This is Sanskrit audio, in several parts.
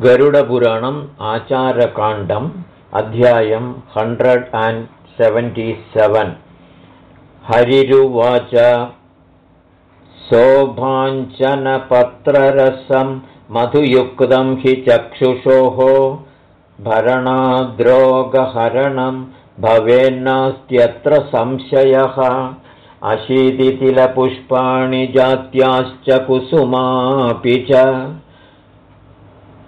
गरुडपुराणम् आचारकाण्डम् अध्यायम् हण्ड्रेड् अण्ड् सेवेण्टि सेवेन्। हरिरुवाच शोभाञ्चनपत्ररसं मधुयुक्तं हि चक्षुषोः भरणाद्रोगहरणं भवेन्नास्त्यत्र संशयः। अशीतितिलपुष्पाणि जात्याश्च कुसुमापि च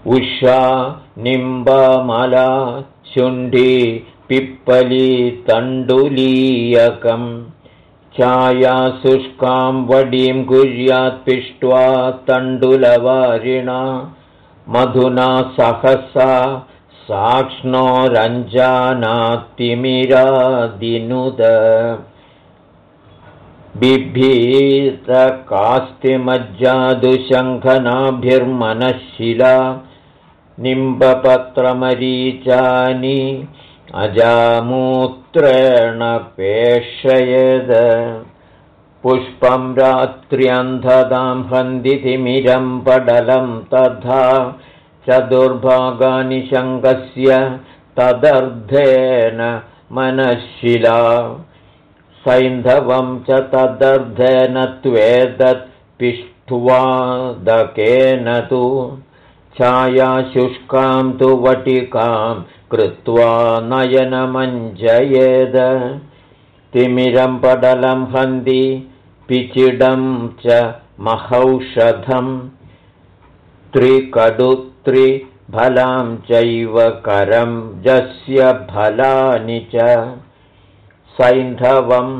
उषा निम्बमला शुण्डी पिप्पली तण्डुलीयकम्। छायाशुष्कां वडीं पिष्ट्वा तण्डुलवारिणा। मधुना सहसा साक्ष्णोरञ्जानातिमिरादिनुद। बिभीतकास्तिमज्जादुशङ्खनाभिर्मनःशिला निम्बपत्रमरीचानि अजामूत्रेण पेषयद पुष्पं रात्र्यन्धदां हन्दितिमिरं पडलं तथा चतुर्भागानि शङ्कस्य तदर्धेन मनःशिला। सैन्धवं च तदर्धेन त्वेदत् पिष्ठ्वादकेन तु छायाशुष्कां तु वटिकां कृत्वा नयनमञ्जयेद। तिमिरं पडलं हन्ति पिचिडं च महौषधम् त्रिकडुत्रिफलां चैव करं जस्य फलानि च। सैन्धवं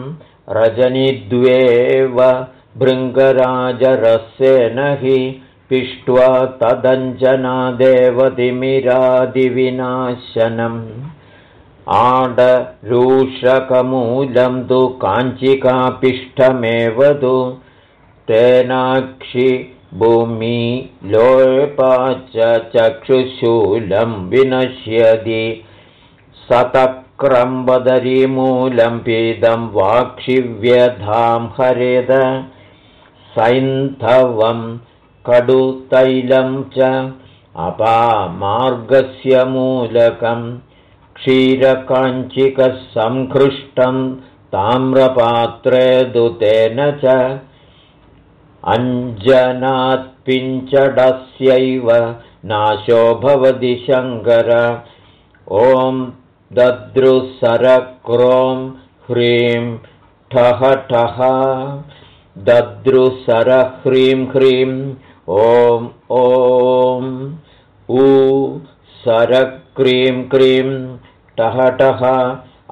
रजनिद्वेव भृङ्गराजरसेन हि पिष्ट्वा तदञ्जनादेवतिमिरादिविनाशनम्। आडरूषकमूलं तु काञ्चिकापिष्ठमेव तु तेनाक्षि भूमि विनश्यति। सतक्रम्बदरीमूलं पीदं वाक्षिव्यधां हरेद। सैन्धवम् कडुतैलं च अपामार्गस्य मूलकं क्षीरकाञ्चिकः सङ्कृष्टं ताम्रपात्रे दुतेन च अञ्जनात्पिञ्चडस्यैव नाशो भवति शङ्कर। ॐ दद्रुसरक्रों ह्रीं ठः ठः दद्रुसरह्रीं ह्रीं ॐ ॐ ऊ सरक्रीं क्रीं टहटः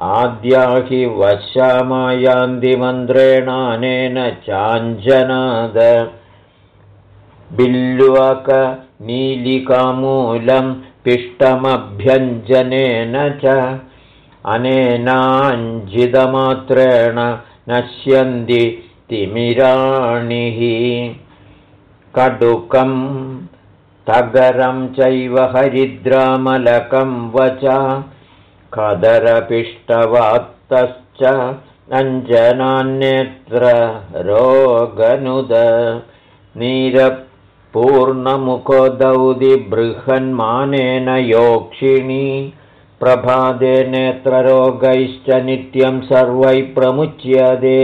आद्या हि वशामायान्दिमन्त्रेणानेन चाञ्जनाद। बिल्वकनीलिकामूलं पिष्टमभ्यञ्जनेन च अनेनाञ्जिदमात्रेण नश्यन्ति तिमिराणिः कडुकं तगरं चैव हरिद्रामलकं वच कदरपिष्टवात्तश्च अञ्जनान्यत्र रोगनुद नीरपूर्णमुखोदौदिबृहन्मानेन योक्षिणी प्रभादे नेत्ररोगैश्च नित्यं सर्वैः प्रमुच्यते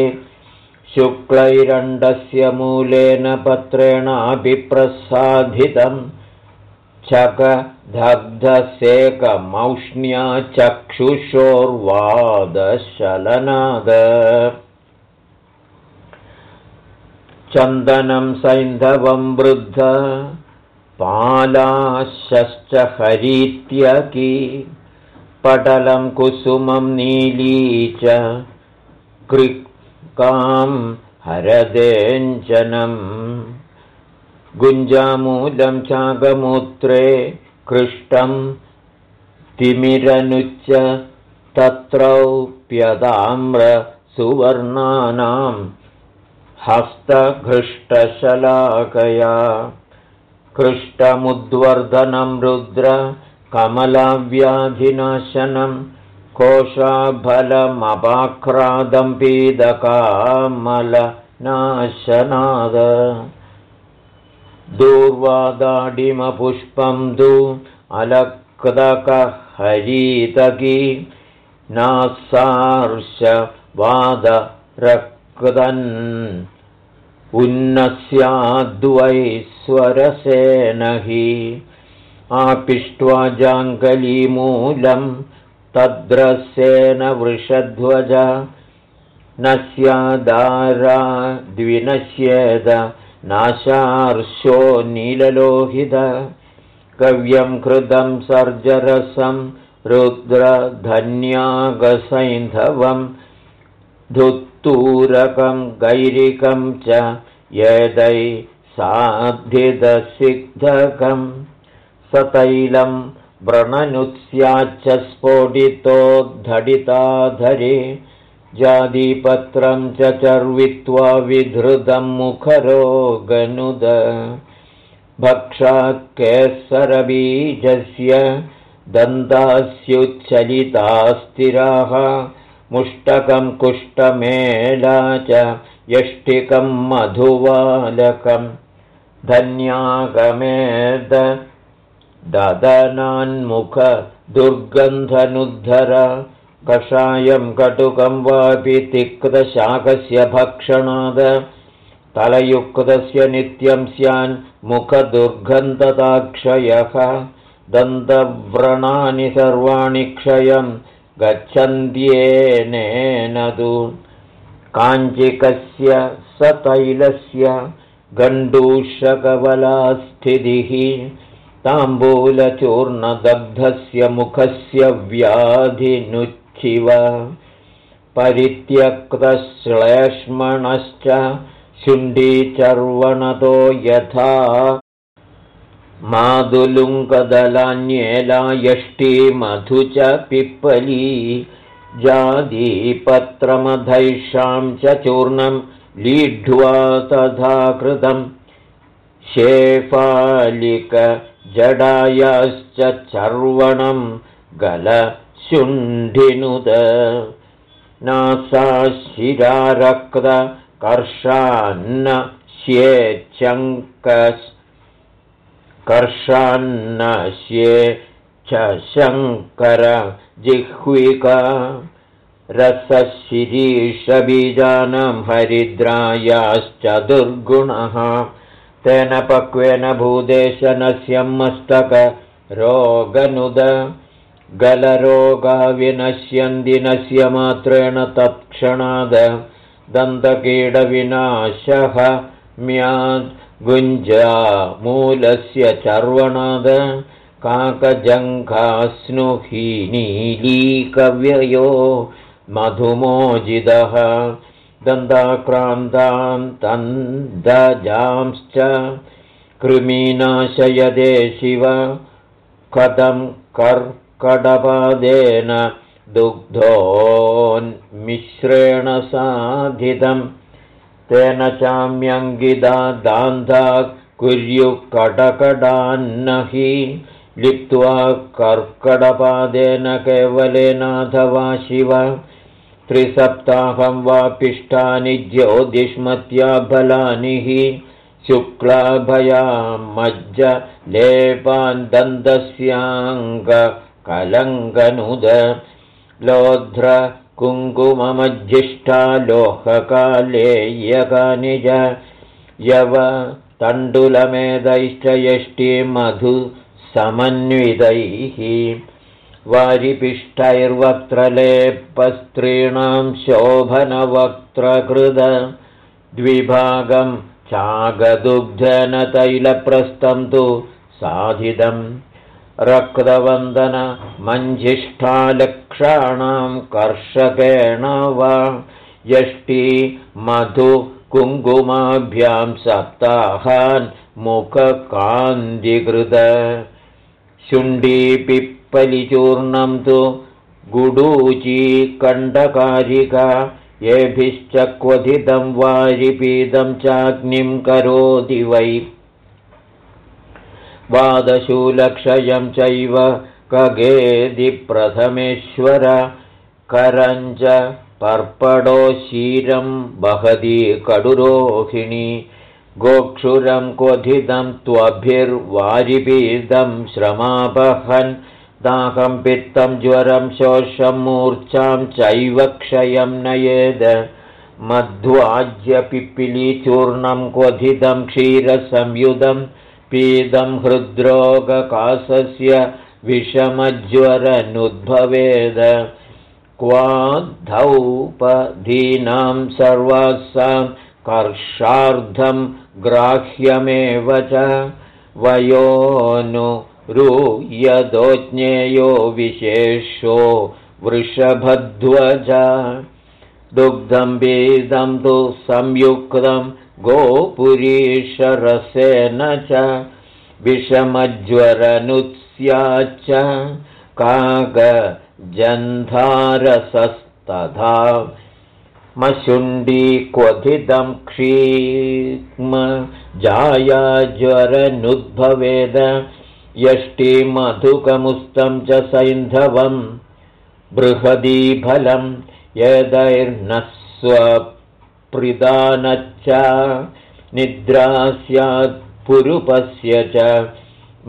शुक्लैरण्डस्य मूलेन पत्रेणाभिप्रसाधितम् चकदग्धसेकमौष्ण्या चक्षुषोर्वादशलनाद चन्दनं सैन्धवं वृद्ध पालाशश्च हरीत्यकी पटलं कुसुमं नीली च कां हरदेञ्जनम्। गुञ्जामूलं चागमूत्रे कृष्टं तिमिरनुच्च तत्रौप्यताम्रसुवर्णानां हस्तघृष्टशलाकया। कृष्टमुद्वर्धनं रुद्र कमलाव्याधिनाशनम् कोशाफलमपाक्रादं पीदकामलनाशनाद। दूर्वादाडिमपुष्पं तु अलक्दकहरीतकी नासार्षवादरक्दन् उन्नस्याद्वैश्वरसेन हि आपिष्ट्वा जाङ्गलीमूलं तद्रसेन वृषध्वज न स्यादारा द्विनश्येद नाशार्शो नीललोहित कव्यं कृतं सर्जरसं रुद्रधन्यागसैन्धवं धुत्तूरकं गैरिकं च यदै साधिदसिद्धकं सतैलं व्रणनुत्स्याच्च स्फोटितोद्धटिताधरे जातिपत्रं च चर्वित्वा विधृतं मुखरोगनुद। भक्षात्केसरबीजस्य दन्तास्युच्छलिता स्थिराः मुष्टकं कुष्ठमेला च यष्टिकं मधुवालकं धन्यागमेद ददनान्मुखदुर्गन्धनुद्धर कषायं कटुकं वापि तिक्तशाकस्य भक्षणाद। तलयुक्तस्य नित्यं स्यान् मुखदुर्गन्धताक्षयः दन्तव्रणानि सर्वाणि क्षयं गच्छन्त्येनेन तु। काञ्चिकस्य सतैलस्य गण्डूषकवलास्थितिः ताम्बूलचूर्णदग्धस्य मुखस्य व्याधिनुच्छिव परित्यक्तश्लेष्मणश्च शुण्डीचर्वणतो यथा मादुलुङ्कदलान्येला यष्टिमधु च पिप्पली जादीपत्रमधैषां च चूर्णं लीढ्वा तथा कृतं शेफालिकजडायाश्च चर्वणं गलशुण्ठिनुद। नासाशिरारक्तकर्षान्न कर्षान्नश्ये च शङ्कर जिह्विका। रसशिरीषबीजानं हरिद्रायाश्च दुर्गुणः तेन पक्वेन भूदेशनस्यं मस्तकरोगनुद गलरोगाविनश्यन्दिनस्य मात्रेण तत्क्षणाद। दन्तकीडविनाशः म्याद् गुञ्जामूलस्य चर्वणाद। काकजङ्घास्नुहीनीलीकव्ययो मधुमोजिदः दन्ताक्रान्तां तन्दजांश्च कृमीनाशयदे शिव कथं कर्कडपादेन दुग्धोन्मिश्रेण साधितं तेन चाम्यङ्गिदा दान्धा कुर्युकडकडान्न हि लिप्त्वा कर्कडपादेन केवलेनाथवा शिव त्रिसप्ताहं वा पिष्टानि ज्योतिष्मत्या बलानि हि शुक्लाभयामज्ज लेपान् दन्तस्याङ्गकलङ्गनुद लोध्र कुङ्कुममज्जिष्टा लोहकालेयकानि च यव तण्डुलमेदैश्च यष्टिमधु समन्वितैः वारिपिष्टैर्वक्त्रलेपस्त्रीणां शोभनवक्त्रकृद द्विभागं चागदुग्धन तैलप्रस्थं तु साधितं रक्तवन्दनमञ्जिष्ठालक्षाणां कर्षकेण वा यष्टि मधु कुङ्कुमाभ्यां सप्ताहान् मुखकान्तिकृत शुण्डीपिप्पलिचूर्णं तु गुडूचीकण्डकारिका येभिश्च क्वथितं वारिपीदं चाग्निं करोति वै। वादशूलक्षयं चैव कगेदिप्रथमेश्वर करञ्च पर्पडो क्षीरं बहदी कडुरोहिणी गोक्षुरं क्वथितं त्वभिर्वारिपीतं श्रमापहन् दाहं पित्तं ज्वरं शोषं मूर्च्छां चैव क्षयं नयेद। मध्वाज्यपिप्पिलीचूर्णं क्वथितं क्षीरसंयुधं पीदं हृद्रोगकासस्य विषमज्वरनुद्भवेद। क्वाद्धौपधीनां सर्वासां कर्षार्धं ग्राह्यमेव च वयोनुरूयदो ज्ञेयो विशेषो वृषभध्वज। दुग्धं वेदं तु संयुक्तं गोपुरीशरसेन च। विषमज्वरनुत्स्याच्च कागजन्धारसस्तथा। मशुण्डी क्वथितं क्षीक्म जायाज्वरनुद्भवेद यष्टिमधुकमुस्तं च सैन्धवं बृहदीफलं यदैर्न स्वप्रिदानच्च निद्रा स्यात्पुरुपस्य च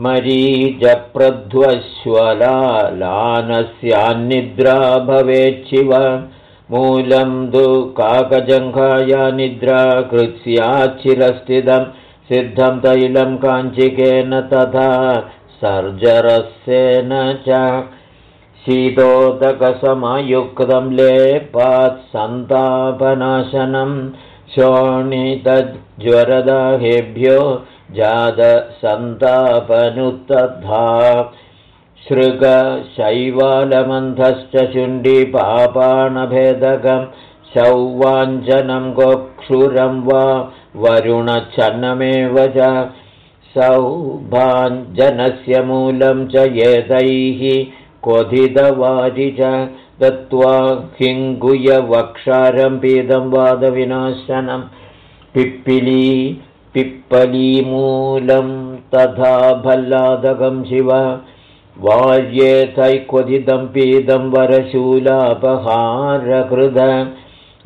मरीजप्रध्वश्वलानस्यान्निद्रा भवेच्छिव मूलं दु काकजङ्घाया निद्रा कृत्स्याच्चिरस्थितं सिद्धं तैलं काञ्चिकेन तथा सर्जरस्येन च शीतोदकसमयुक्तं लेपात् सन्तापनाशनं शोणितज्वरदाहेभ्यो जातसन्तापनुत्तथा शृगशैवालमन्धश्च शुण्डीपापाणभेदकं शौवाञ्जनं गोक्षुरं वा वरुणच्छन्नमेव च सौभाञ्जनस्य मूलं च एतैः क्वथितवारि च दत्त्वा हिङ्गुयवक्षारं पीदं वादविनाशनं। पिप्पिली पिप्पलीमूलं तथा भल्लादकं शिव। वार्येथैक्वथितं पीदं वरशूलापहारकृद।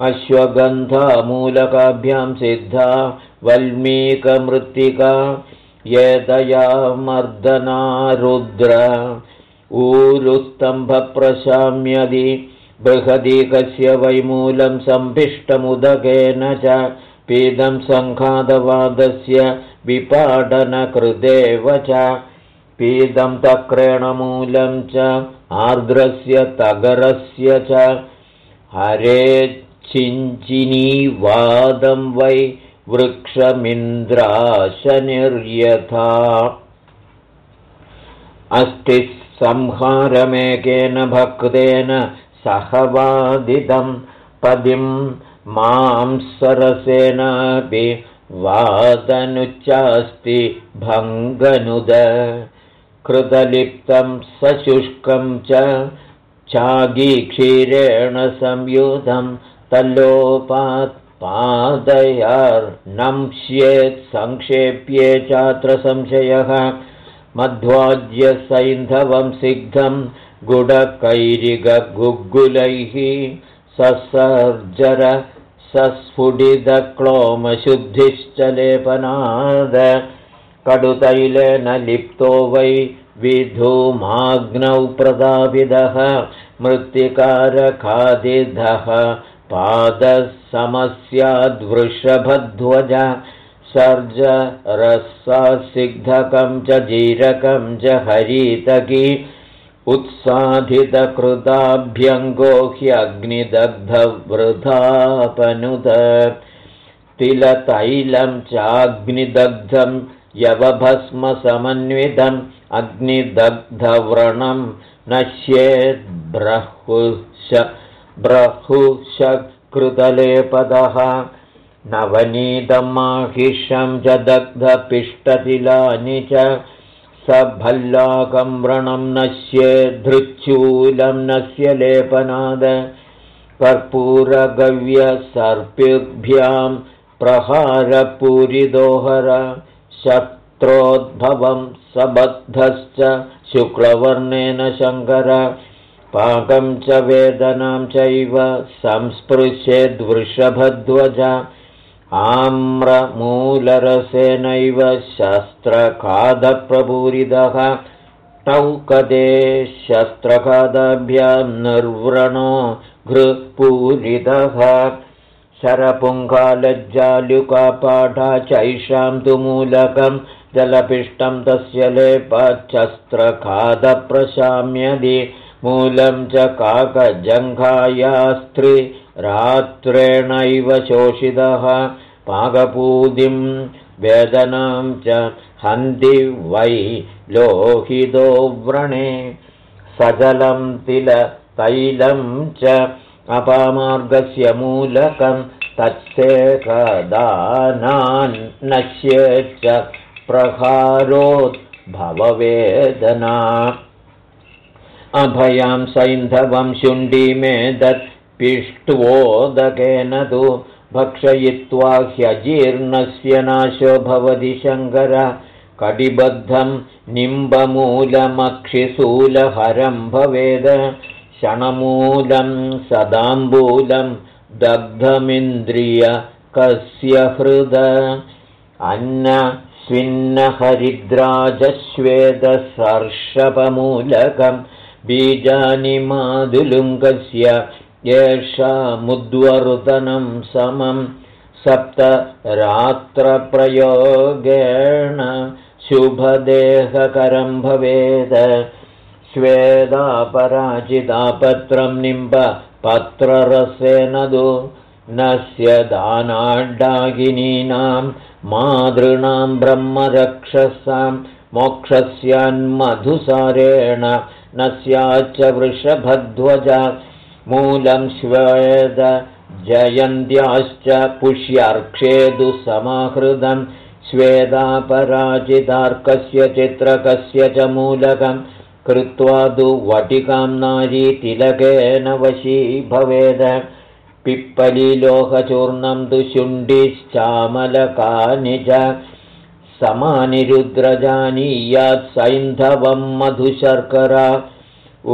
अश्वगन्धमूलकाभ्यां सिद्धा वल्मीकमृत्तिका एतया मर्दनारुद्र ऊरुस्तम्भप्रशाम्यदि बृहदीकस्य वैमूलं सम्पिष्टमुदकेन च पीदं सङ्घातवादस्य विपाडनकृदेव च पीदं तक्रेणमूलं च आर्द्रस्य तगरस्य च हरेच्छिञ्चिनीवादं वै वृक्षमिन्द्राशनिर्यथा। अस्ति संहारमेकेन भक्तेन सहवादितं पदिं मां सरसेनापि वादनुच्चास्ति भङ्गनुद। कृतलिप्तं सशुष्कं च चागीक्षीरेण संयुधं तल्लोपात् पादयार्नंश्येत् संक्षेप्ये चात्र संशयः मध्वाज्यसैन्धवं सिग्धं गुडकैरिगुग्गुलैः ससर्जर सस्फुटितक्लोमशुद्धिश्च लेपनाद। कडुतैलेन लिप्तो वै विधूमाग्नौ प्रदापिदः मृत्तिकारखादिधः पादः समस्याद्वृषभध्वज सर्ज रसासिग्धकं च जीरकं च हरितकी उत्साधितकृताभ्यङ्गो ह्यग्निदग्धवृथापनुद। तिलतैलं चाग्निदग्धं यवभस्मसमन्वितम् अग्निदग्धव्रणं नश्येद्ब्रहुश ब्रहुश कृतलेपदः नवनीतमाहिषं च दग्धपिष्टतिलानि च सभल्लाकं व्रणं नश्येद्धृच्छूलं नस्य लेपनाद कर्पूरगव्यसर्पिभ्यां प्रहारपूरिदोहर शत्रोद्भवं सबद्धश्च शुक्लवर्णेन शङ्कर पाकं च वेदनां चैव संस्पृशेद्वृषभध्वज आम्रमूलरसेनैव शस्त्रखादप्रपूरितः टौकदे शस्त्रखादाभ्यां निर्व्रणो घृपूरितः शरपुङ्गालज्जालुकापाठा चैषां तु मूलकं जलपिष्टं तस्य लेपच्छस्त्रखादप्रशाम्यदि मूलं च काकजङ्घायास्त्रिरात्रेणैव शोषितः पाकपूदिं वेदनां च हन्ति वै लोहितो व्रणे सजलं तिलतैलं च अपामार्गस्य मूलकं तच्छेकदानान्नश्येच्च प्रहारोद्भववेदना अभयां सैन्धवं शुण्डीमेदत् पिष्ट्वोदकेन तु भक्षयित्वा ह्यजीर्णस्य नाशो भवति शङ्कर। कटिबद्धं निम्बमूलमक्षिशूलहरं भवेद। क्षणमूलं सदाम्बूलं दग्धमिन्द्रिय कस्य हृद अन्नस्विन्नहरिद्राजश्वेतसर्षपमूलकं बीजानि मादुलुङ्गस्य येषामुद्वर्तनं समं सप्तरात्रप्रयोगेण शुभदेहकरं भवेद। श्वेदापराजितापत्रं निम्ब पत्ररसेनदु नस्य दानाड्डागिनीनां मातॄणां ब्रह्मरक्षसां मोक्षस्यान्मधुसारेण न स्याच्च वृषभध्वज मूलं श्वेद जयन्त्याश्च पुष्यार्क्षेदु समाहृदं स्वेदापराजितार्कस्य चित्रकस्य च मूलकं कृत्वा तु वटिकां नारी तिलकेन वशी भवेद पिप्पलीलोहचूर्णं तु शुण्डिश्चामलकानि च समानिरुद्रजानीयात् सैन्धवं मधुशर्करा।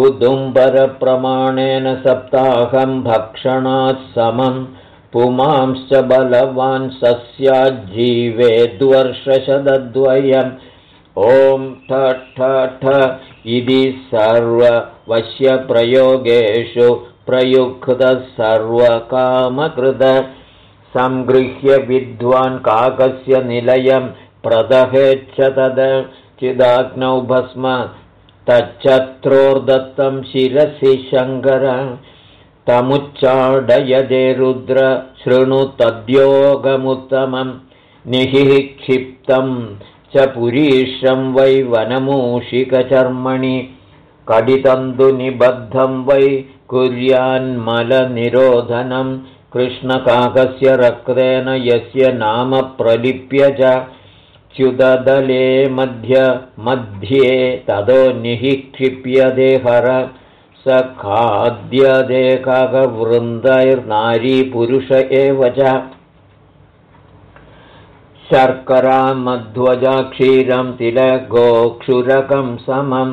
उदुम्बरप्रमाणेन सप्ताहं भक्षणात् समं पुमांश्च बलवान् सस्याज्जीवेद्वर्षशतद्वयम् ॐ ठठ इति सर्ववश्यप्रयोगेषु प्रयुक्तः सर्वकामकृत। सङ्गृह्य विद्वान् काकस्य निलयं प्रदहेच्छ तद चिदाग्नौ भस्म तच्चत्रोर्दत्तं शिरसि शङ्कर। तमुच्चाडयदे रुद्र शृणु तद्योगमुत्तमं निहिः क्षिप्तं च पुरीशं वै वनमूषिकचर्मणि कडितन्तुनिबद्धं वै कुर्यान्मलनिरोधनं। कृष्णकाकस्य रक्तेन यस्य नाम प्रलिप्य च च्युददले मध्य मध्ये ततो निःक्षिप्यदे हर स खाद्यदे काकवृन्दैर्नारीपुरुष एव च। शर्करामध्वजा क्षीरं तिलगोक्षुरकं समं।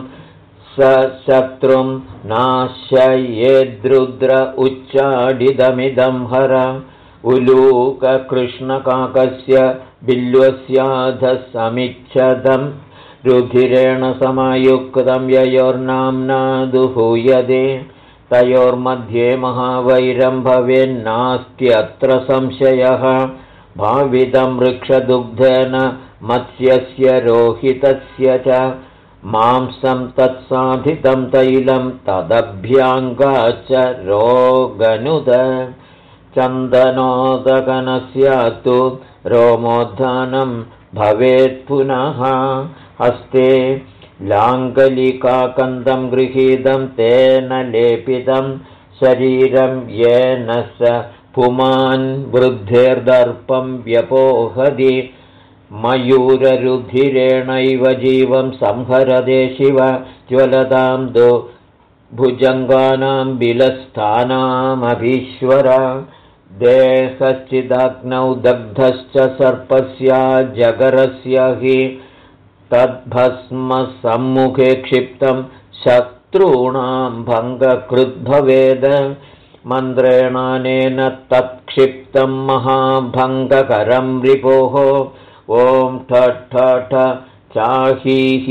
स शत्रुं नाशयेद्रुद्र उच्चाडिदमिदं हर उलूककृष्णकाकस्य बिल्वस्याधः समिच्छदं रुधिरेण समायुक्तं ययोर्नाम्ना दुहूयदे तयोर्मध्ये महावैरं भवेन्नास्त्यत्र संशयः। भावितं वृक्षदुग्धेन मत्स्यस्य रोहितस्य च मांसं तत्साधितं तैलं तदभ्याङ्गा च रोगनुद चन्दनोदकनस्यात्तु रोमोद्धानं भवेत् पुनः। हस्ते लाङ्गलिकाकन्दं गृहीतं तेन लेपितं शरीरं येन स पुमान् वृद्धेर्दर्पं व्यपोहदि मयूररुधिरेणैव जीवं संहरदे शिव ज्वलतां दो भुजङ्गानां बिलस्थानामभीश्वर देहश्चिदग्नौ दग्धश्च सर्पस्या जगरस्य हि तद्भस्मसम्मुखे क्षिप्तं शत्रूणां भङ्गकृद्भवेद मन्त्रेणानेन तत्क्षिप्तं महाभङ्गकरं रिपोः। ॐ ठठ चाहीः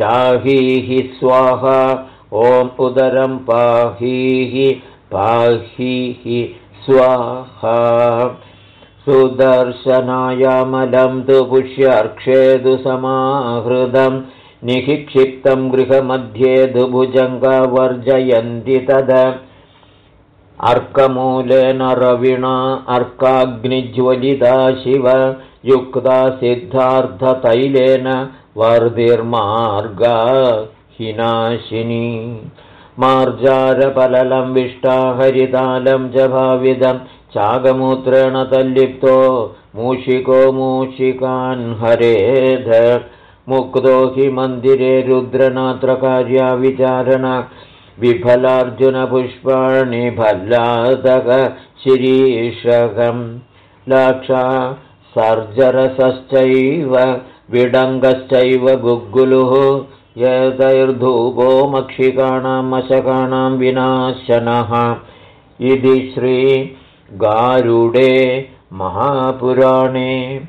चाहीः स्वाहा। ॐ उदरं पाहीः पाहीः स्वाहा। सुदर्शनायामलं तु पुष्यर्क्षेदु समाहृदं निःक्षिप्तं गृहमध्ये दुभुजङ्गवर्जयन्ति तद। अर्कमूलेन रविणा अर्काग्निज्वलिता शिव युक्ता सिद्धार्थतैलेन वर्धिर्मार्गा हिनाशिनी मार्जारपललं विष्टाहरितालं च भाविदम् चागमूत्रेण तल्लिप्तो मूषिको मूषिकान् हरेध मुक्तो हि मन्दिरे रुद्रनात्रकार्या विचारण। विफलार्जुनपुष्पाणि भल्लादकशिरीषकम् लाक्षा सर्जरसश्चैव विडङ्गश्चैव गुग्गुलुः यदैर्धूपो मक्षिकाणां मशकाणां विनाशनः। इति श्री गारुडे महापुराणे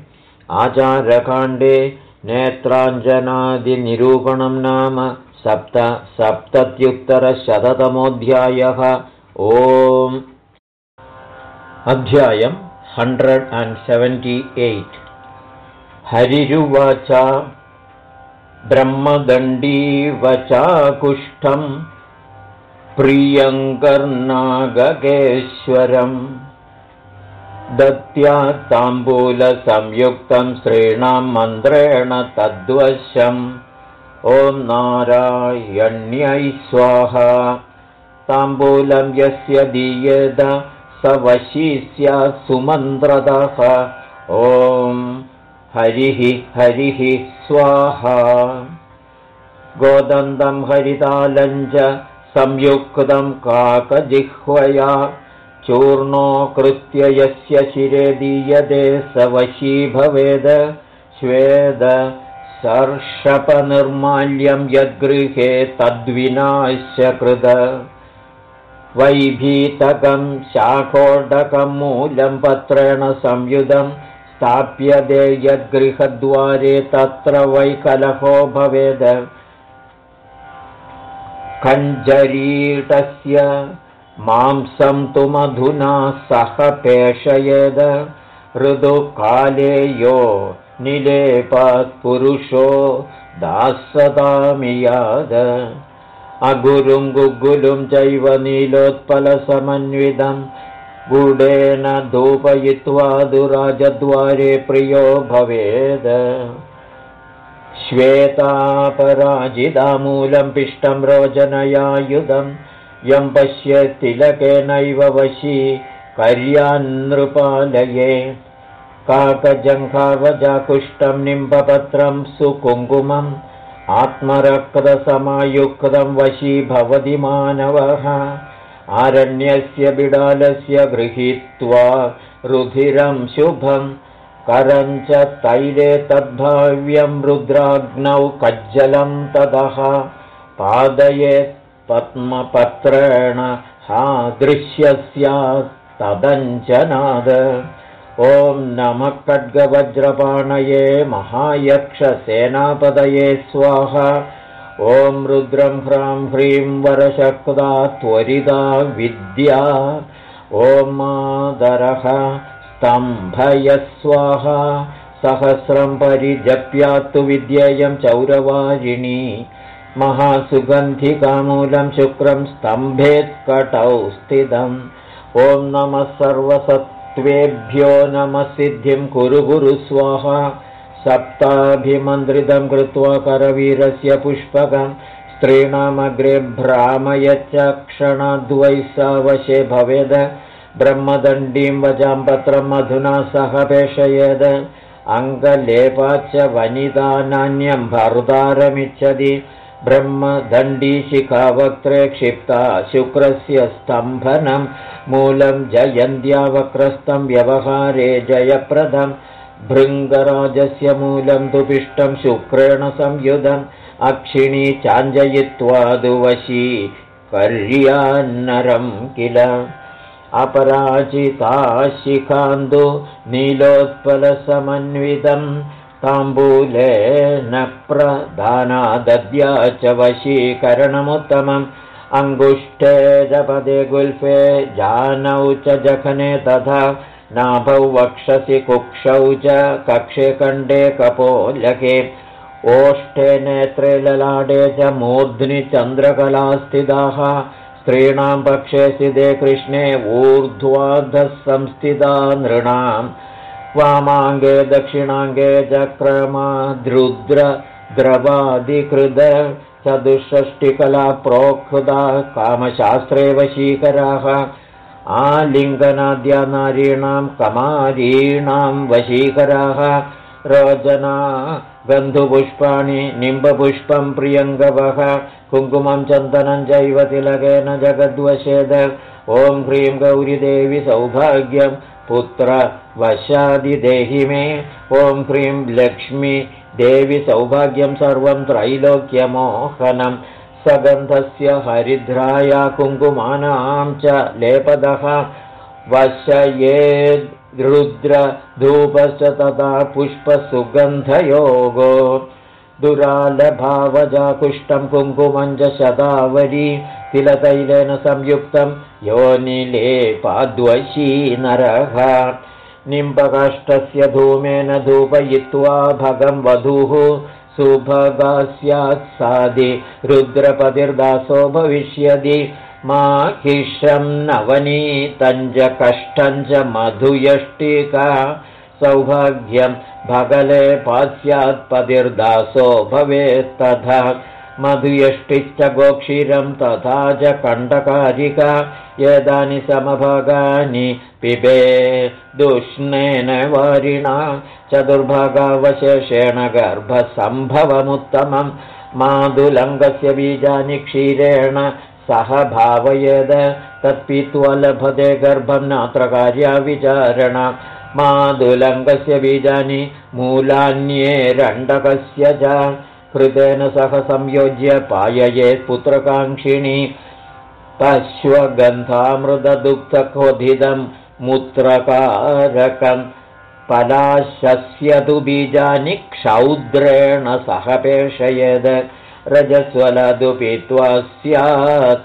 आचारकाण्डे नेत्राञ्जनादिनिरूपणं नाम सप्त सप्तत्युत्तरशततमोऽध्यायः। ओम्। अध्यायम् हण्ड्रेड् अण्ड् सेवेण्टि एय्ट्। हरिरुवाच ब्रह्मदण्डीवचाकुष्ठम् प्रियङ्कर्नागकेश्वरम् दत्या ताम्बूलसंयुक्तं स्त्रीणां मन्त्रेण तद्वशम् ॐ नारायण्यै स्वाहा। ताम्बूलं यस्य दीयेद स वशी स्यात् सुमन्त्रदः ॐ हरिः हरिः स्वाहा। गोदन्तं हरितालञ्च संयुक्तं काकजिह्वया। चूर्णो कृत्य यस्य शिरे दीयते स वशी भवेद स्वेद सर्षपनिर्माल्यं यद्गृहे तद्विनाश्यकृत वैभीतकं शाखोडकं मूलं पत्रेण संयुधं स्थाप्यते यद्गृहद्वारे तत्र वैकलहो भवेद। कञ्जरीटस्य मांसं तु मधुना सह पेषयेद। ऋदुकाले यो निलेपत्पुरुषो दासदामियाद अगुरुं गुगुलुं चैव नीलोत्पलसमन्वितं गुडेन धूपयित्वा दुराजद्वारे प्रियो भवेद। श्वेतापराजिदामूलं पिष्टं रोचनयायुधम् यं पश्य तिलकेनैव वशी कर्यान्नृपालये काकजङ्घावजाकुष्टं निम्बपत्रं सुकुङ्कुमम् आत्मरक्तसमायुक्तं वशी भवति मानवः आरण्यस्य बिडालस्य गृहीत्वा रुधिरं शुभं करं च तैले तद्भाव्यं रुद्राग्नौ कज्जलं तदः पादयेत् पद्मपत्रेण हा दृश्य स्यात् तदञ्जनाद ॐ नमः खड्गवज्रपाणये महायक्षसेनापदये स्वाहा ॐ रुद्रं ह्रां ह्रीं वरशक्दा त्वरिदा विद्या। ॐ मादरः स्तम्भय स्वाहा सहस्रं परिजप्यात्तु विद्येयं चौरवारिणी। महासुगन्धिकामूलं शुक्रं स्तम्भेत्कटौ स्थितम् ॐ नमः सर्वसत्त्वेभ्यो नमः सिद्धिं कुरु गुरु स्वाहा सप्ताभिमन्त्रितं कृत्वा करवीरस्य पुष्पकं। स्त्रीणामग्रे भ्रामयच्च क्षणद्वैसावशे भवेद। ब्रह्मदण्डीं वजां पत्रम् अधुना सह पेषयेद अङ्गलेपाच्च वनितानान्यं भर्तारमिच्छति ब्रह्मदण्डीशिखावक्त्रे क्षिप्ता शुक्रस्य स्तम्भनं। मूलं जयन्त्यावक्रस्तं व्यवहारे जयप्रदं भृङ्गराजस्य मूलं दुपिष्टं शुक्रेण संयुधम् अक्षिणी चाञ्जयित्वा दुवशी कर्यान्नरं किल। अपराजिता शिखान्तु नीलोत्पलसमन्वितम् ताम्बूलेन प्रधानादद्या च वशीकरणमुत्तमम्। अङ्गुष्ठे जपदे गुल्फे जानौ च जखने तथा नाभौ वक्षसि कुक्षौ च कक्षे कण्डे कपोलके ओष्ठे नेत्रे ललाडे च मूर्ध्नि चन्द्रकलास्थिताः। स्त्रीणां पक्षे स्थिते कृष्णे ऊर्ध्वाधः संस्थिता नृणाम्। वामाङ्गे दक्षिणाङ्गे चक्रमाद्रुद्र द्रवादिकृद चतुष्षष्टिकला प्रोक्ता कामशास्त्रे वशीकराः आलिङ्गनाद्या नारीणां कमारीणां वशीकराः रोजना गन्धुपुष्पाणि निम्बपुष्पं प्रियङ्गवः कुङ्कुमं चन्दनं चैव तिलकेन जगद्वशेद ॐ ह्रीं गौरीदेवी सौभाग्यम् पुत्र वशादिदेहि मे ॐ ह्रीं लक्ष्मी देवि सौभाग्यं सर्वं त्रैलोक्यमोहनं सगन्धस्य हरिद्राया कुङ्कुमानां च लेपदः। वशयेद्रुद्रधूपश्च तथा पुष्पसुगन्धयोगो। दुरालभावजाकुष्टं कुङ्कुमं च शतावरी तिलतैलेन संयुक्तं योनिलेपाद्वशी नरः। निम्बकाष्ठस्य धूमेन धूपयित्वा भगं वधूः सुभगास्यात् सादि रुद्रपतिर्दासो भविष्यति। माहिषं नवनीतञ्च कष्टञ्च मधुयष्टिका। सौभाग्यं भगले पास्यात्पतिर्दासो भवेत्तथा मधुयष्टिश्च गोक्षीरं तथा च कण्डकारिका यदानि समभागानि पिबे दुष्णेन वारिणा चतुर्भागावशेषेण गर्भसम्भवमुत्तमं माधुलङ्गस्य बीजानि क्षीरेण सह भावयेद तत्पीत्वा लभते गर्भं नात्र कार्याविचारण माधुलङ्गस्य बीजानि मूलान्येरण्डकस्य च कृतेन सह संयोज्य पाययेत् पुत्रकाङ्क्षिणी। पश्वगन्धामृदुग्धक्वथितं मुत्रकारकं पलाशस्य तु बीजानि क्षौद्रेण सह पेषयेद्। रजस्वलदु पीत्वा स्यात्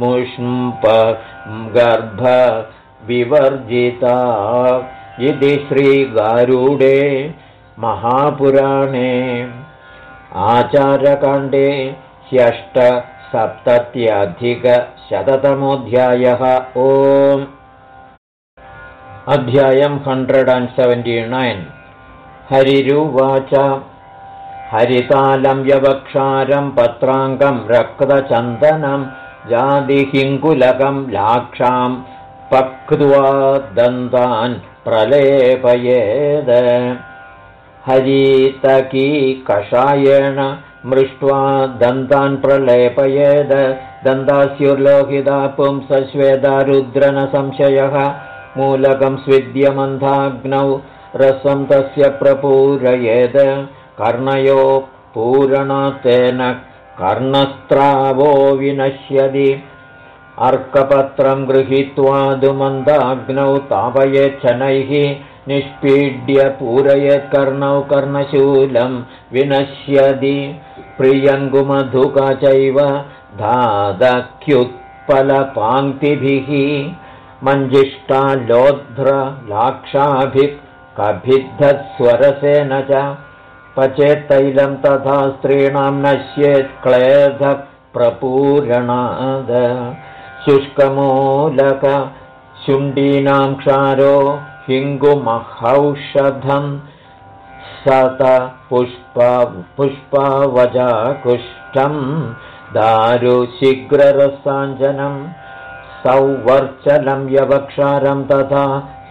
मुष्प गर्भविवर्जिता इति श्रीगारूडे महापुराणे आचारकाण्डे षष्टसप्तत्यधिकशततमोऽध्यायः ओम् अध्यायम् हण्ड्रेड् अण्ड् सेवेण्टि नैन् हरिरुवाच। हरितालं यवक्षारं पत्राङ्गं रक्तचन्दनं जादिहिङ्कुलकं लाक्षां पक्त्वा दन्तान् प्रलेपयेद हरीतकी कषायेण मृष्ट्वा दन्तान् प्रलेपयेद। दन्तास्युर्लोहिता पुंसश्वेदारुद्रनसंशयः मूलकं स्विद्यमन्धाग्नौ रसं तस्य प्रपूरयेद। कर्णयो पूरणतेन कर्णस्त्रावो विनश्यति। अर्कपत्रं गृहीत्वा दुमन्दाग्नौ तापयेच्छनैः निष्पीड्य पूरयत्कर्णौ कर्णशूलं विनश्यति प्रियङ्गुमधुका चैव धादख्युत्पलपाङ्क्तिभिः मञ्जिष्टालोध्रलाक्षाभिः कभिद्धस्वरसेन च पचेत्तैलं तथा स्त्रीणां नश्येत् क्लेधप्रपूरणाद शुष्कमूलक शुण्डीनां क्षारो हिङ्गुमहौषधं सत पुष्प पुष्पवजाकुष्ठं दारुशीघ्ररसाञ्जनं सौवर्चलं यवक्षारं तथा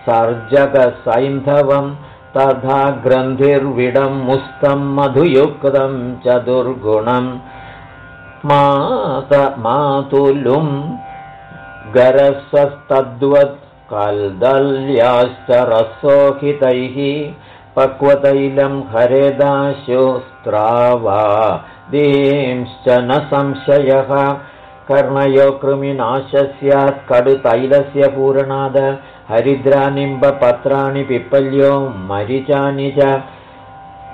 सर्जकसैन्धवं तथा ग्रन्थिर्विडं मुस्तं मधुयुक्तं चतुर्गुणं मात मातुलुं गरसस्तद्वत् कल्दल्याश्च रसोहितैः पक्वतैलं हरेदाशुस्त्रावा दींश्च न संशयः। कर्णयो कृमिनाशस्यात् कडुतैलस्य पूरणाद। हरिद्रानिम्बपत्राणि पिप्पल्यो मरिचानि च।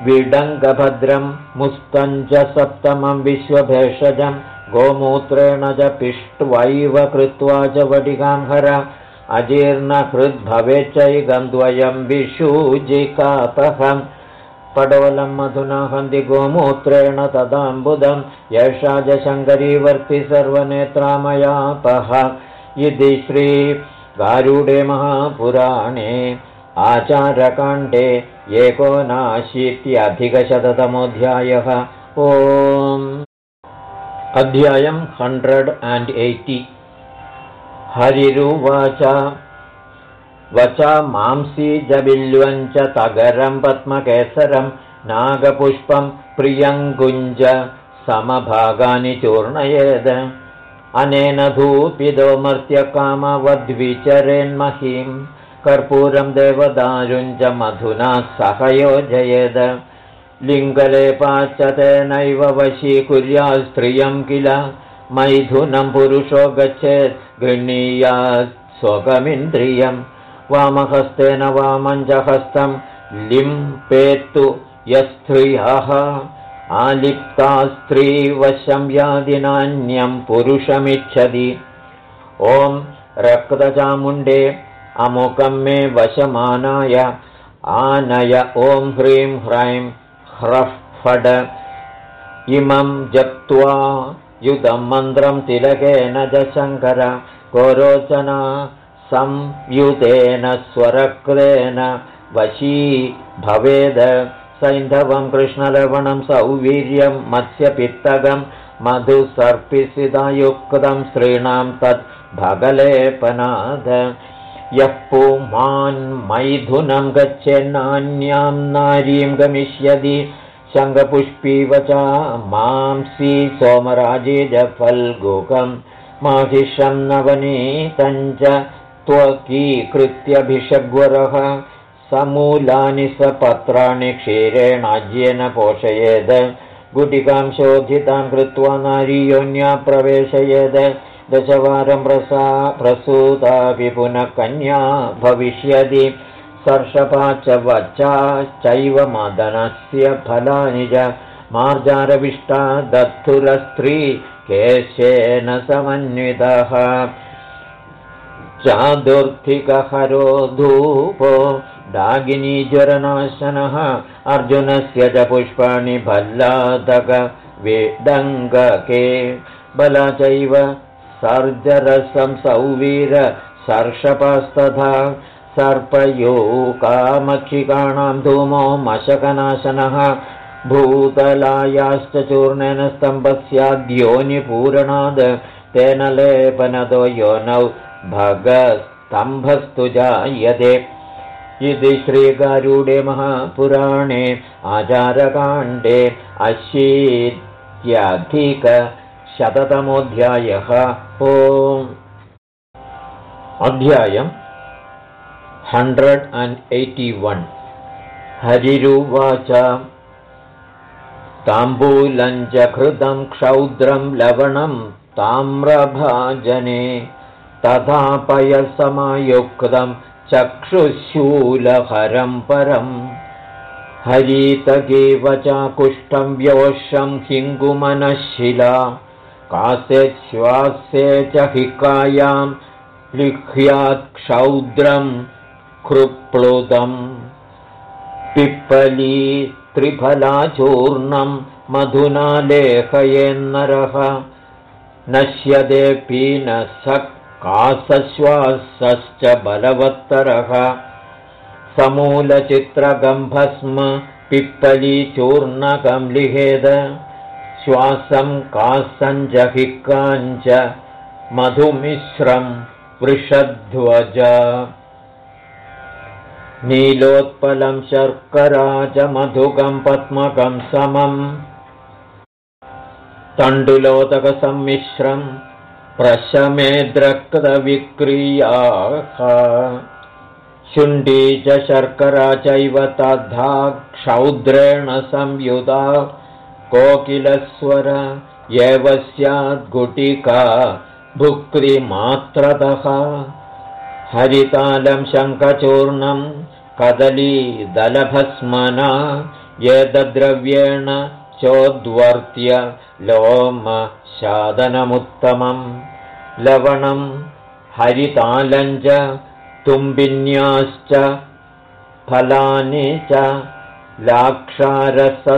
विडङ्गभद्रं मुस्तञ्च सप्तमं विश्वभेषजं। गोमूत्रेण च पिष्ट्वैव कृत्वा च वडिगांहर अजीर्णहृद्भवेच्चैकं द्वयं विशूजिकापहम् पडोलं मधुना हन्ति गोमूत्रेण तदाम्बुदं। यशा च शङ्करीवर्ति सर्वनेत्रामयापः। इति श्रीगारूडे महापुराणे एकोनाशीत्यधिकशततमोऽध्यायः। ओम्। अध्यायम् हण्ड्रेड् अण्ड् एय्टि हरिरुवाच। वचा मांसी जबिल्वञ्च तगरं पद्मकेसरं नागपुष्पं प्रियङ्गुञ्ज समभागानि चूर्णयेद। अनेन धूपिदो मर्त्यकामवद्विचरेन्महीं कर्पूरं देवदारुञ्च मधुना सह योजयेद लिङ्गलेपाच्च तेनैव वशीकुर्या स्त्रियं किल मैथुनं पुरुषो गच्छेत् गृह्णीयात् स्वगमिन्द्रियम्। वामहस्तेन वामञ्जहस्तं लिम्पेत्तु यस्त्रियः आलिप्ता स्त्रीवशं यादिनान्यं पुरुषमिच्छति। ॐ रक्तचामुण्डे अमुकं मे वशमानाय। आनय ॐ ह्रीं ह्रैं ह्रः फड। इमं जप्त्वा युतं मन्त्रं तिलकेन शङ्कर गोरोचना संयुतेन स्वरक्रेण वशी भवेद सैन्धवं कृष्णलवणं सौवीर्यं मत्स्यपित्तकं मधुसर्पिसिदायुक्तं स्त्रीणां तत् भगलेपनाद। यः पुमान्मैथुनं गच्छेन्नान्यां नारीं गमिष्यति शङ्खपुष्पीव च मांसी सोमराजे जफल्गुकं माधिशं नवनीतञ्च त्वकीकृत्यभिषग्वरः समूलानि स पत्राणि क्षीरेणाज्येन पोषयेद् गुटिकां शोधितां कृत्वा नारीयोन्या प्रवेशयेद् दशवारं प्रसा प्रसूतापि पुनः कन्या भविष्यति सर्षपा च वचाश्चैव मदनस्य फलानि च मार्जारविष्टा दत्थुरस्त्री केशेन समन्वितः। चादुर्थिकहरो धूपो दागिनीज्वरनाशनः अर्जुनस्य च पुष्पाणि भल्लादकविडङ्गके बला चैव सर्जरसं सौवीर सर्षपस्तथा सर्पयोकामक्षिकाणां धूमो मशकनाशनः भूतलायाश्च चूर्णेन स्तम्भस्याद्योनिपूरणाद् तेन लेपनतो योनौ भगस्तम्भस्तु जायते। इति श्रीगारूडे महापुराणे आचारकाण्डे अशीत्यधिकशततमोऽध्यायः। ओम्। अध्यायम् हण्ड्रेड् अण्ड् एय्टि वन् हरिरुवाच ताम्बूलञ्च घृतं क्षौद्रं लवणं ताम्रभाजने तथा पयसमयुक्तं चक्षुशूलहरं परम् हरीतगेव चाकुष्ठं व्योषं हिङ्गुमनशिला कासे श्वासे च हिकायां लिह्यात्क्षौद्रं कृप्लुदम्। पिप्पली त्रिफलाचूर्णं मधुना लेखयेन्नरः। नश्यदेऽपि न कासश्वासश्च बलवत्तरः। समूलचित्रगम्भस्म पिप्पलीचूर्णकं लिहेद श्वासं कासञ्जहिकाञ्च मधुमिश्रं वृषध्वज नीलोत्पलं शर्करा च मधुकं पद्मकं समम्। तण्डुलोदकसम्मिश्रम् प्रशमेद्रक्तविक्रियाः। शुण्डी च शर्करा चैव तथा क्षौद्रेण संयुता कोकिलस्वर एव स्याद्गुटिका भुक्तिमात्रतः। हरितालं शङ्खचूर्णं कदलीदलभस्मना एतद्द्रव्येण चोद्वर्त्य लोमशादनमुत्तमं लवणं हरितालञ्च तुम्बिन्याश्च फलानि च लाक्षारससमयुक्तं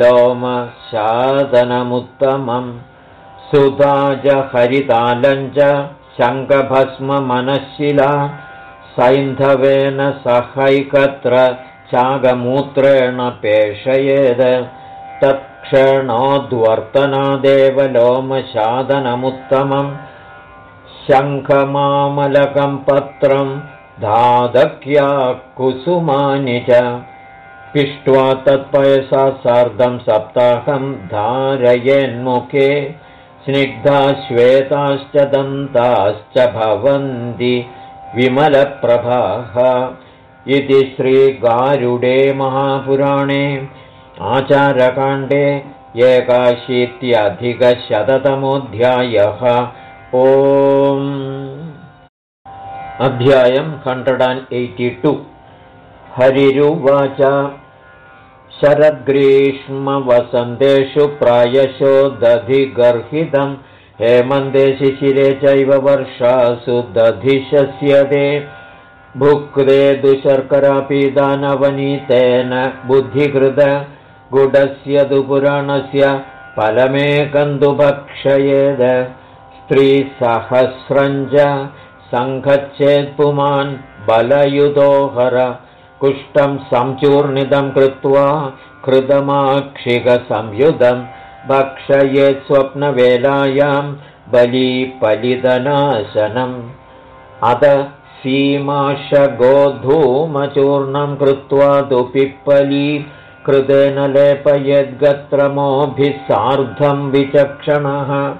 लोमशादनमुत्तमं सुधाज हरितालञ्च शङ्खभस्ममनःशिला सैन्धवेन सहैकत्र चागमूत्रेण पेषयेद। तत्क्षणोद्वर्तनादेव लोमशादनमुत्तमम् शङ्खमामलकं पत्रं धादक्या कुसुमानि च। पिष्ट्वा तत्पयसा सार्धं सप्ताहं धारयेन्मुखे। स्निग्धा श्वेताश्च दन्ताश्च भवन्ति विमलप्रभाः। इति श्रीगारुडे महापुराणे आचारकाण्डे एकाशीत्यधिकशततमोऽध्यायः। ओम्। अध्यायम् हण्ड्रेड् अण्ड् एय्टि टु। हरिरुवाच। शरद्ग्रीष्मवसन्तेषु प्रायशो दधिगर्हितं हेमन्ते शिशिरे चैव वर्षासु दधिशस्यते भुक्ते दुशर्करापीदानवनीतेन बुद्धिकृत। गुडस्य तु पुराणस्य फलमेकन्दु भक्षयेद स्त्रीसहस्रञ्च सङ्घच्छेत्पुमान् बलयुतोहर कुष्ठं संचूर्णितं कृत्वा कृतमाक्षिकसंयुधं भक्षयेत् स्वप्नवेलायां बलीपलितनाशनम्। अथ सीमाशगोधूमचूर्णं कृत्वा तु पिप्पली कृतेन लेपयद्गत्रमोभिः सार्धं विचक्षणः।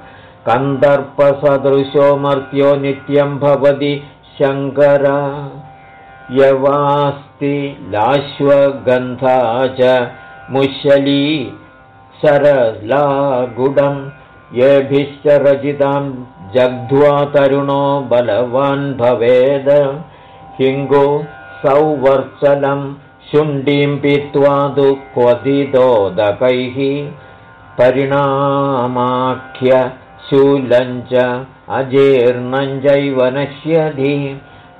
कन्दर्पसदृशो मर्त्यो नित्यं भवति शङ्कर। यवास्ति लाश्वगन्धा च मुशली सरलागुडं येभिश्च रचितां जग्ध्वा तरुणो बलवान् भवेद। हिङ्गु सौवर्चलं शुण्डीं पीत्वा तु क्वथितोदकैः परिणामाख्य शूलञ्च अजीर्णञ्जैव नश्यधि।